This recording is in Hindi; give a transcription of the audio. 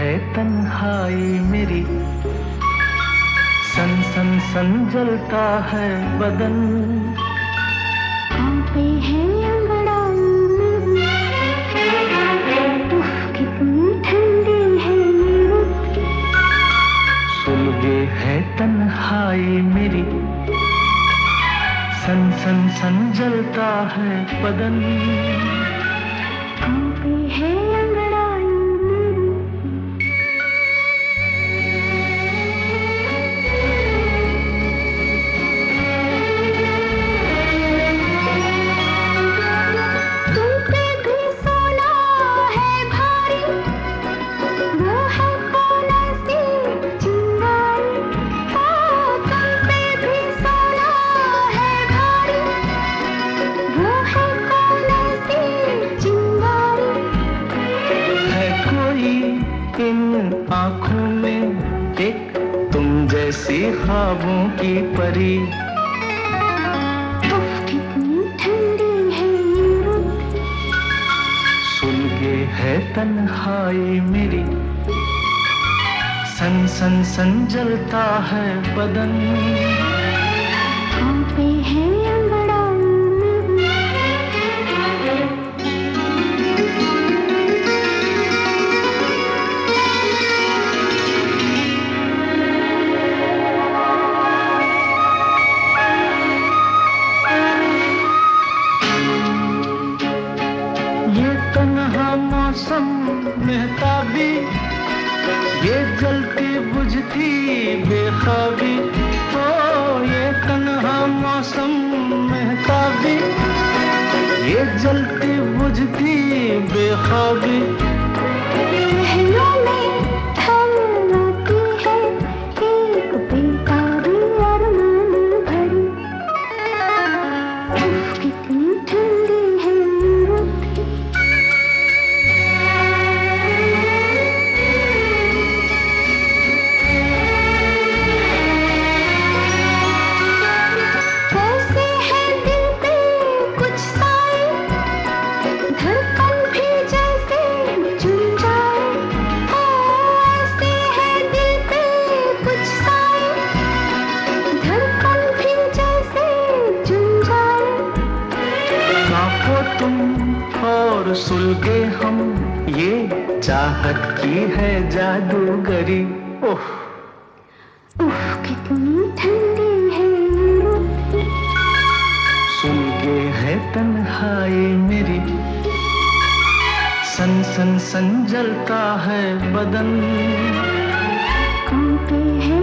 है तन्हाई मेरी। सन सन सन जलता है बदन। कांपे है है सुलगे है तन्हाई मेरी। सन सन सन जलता है बदन। इन आँखों में एक तुम जैसी ख्वाबों की परी। उफ कितनी ठंडी है सुलगे है तन्हाई मेरी। सन सन सन जलता है बदन। कांपे है तन्हा मौसम महताबी ये जलती बुझती बेखाबी। ओ, ये तन्हा मौसम महताबी ये जलती बुझती बेखाबी। और सुलगे हम ये चाहत की है जादूगरी। ओह उफ कितनी ठंडी है ये रुत सुलगे है तन्हाई मेरी। सन सन सन जलता है बदन। कांपे है